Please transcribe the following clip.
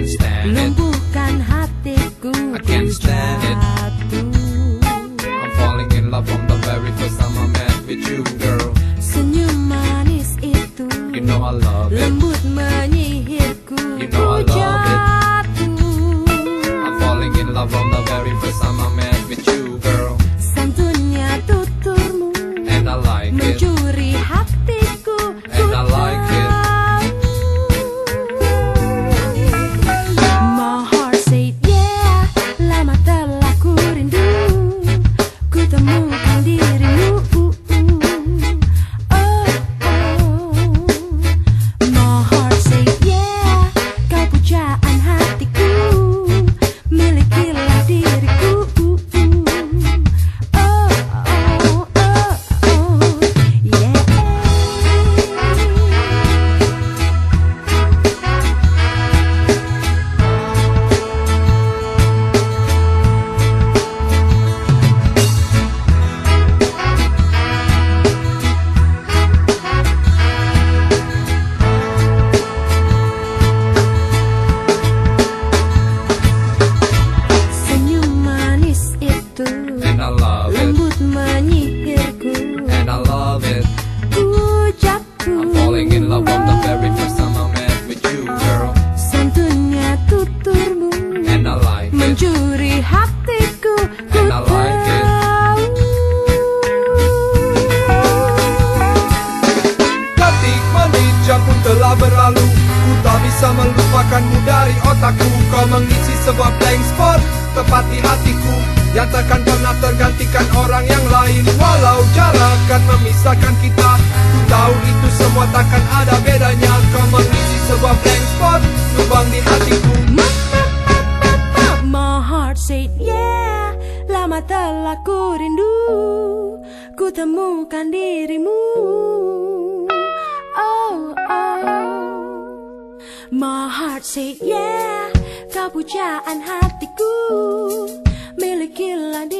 can't stand it. Lumpuhkan hatiku. I can't stand it. I'm falling in love from the very first time I met with you, girl. Senyum manis itu. You know I love it. Lembut menyihirku. You know I love it. I'm falling in love from the very first time I met with you, girl. Santunnya tuturmu. And I like it. jam pun telah berlalu. Ku tak bisa melupakanmu dari otakku. Kau mengisi sebuah blank spot Tepat di hatiku. Yang takkan pernah tergantikan orang yang lain. Walau jarak akan memisahkan kita. Ku tahu itu semua takkan ada bedanya. Kau mengisi sebuah blank spot Lubang di hatiku. My heart said yeah Lama telah ku rindu. Ku temukan dirimu. Heart said yeah. Kau pujaan hatiku Milikilah diriku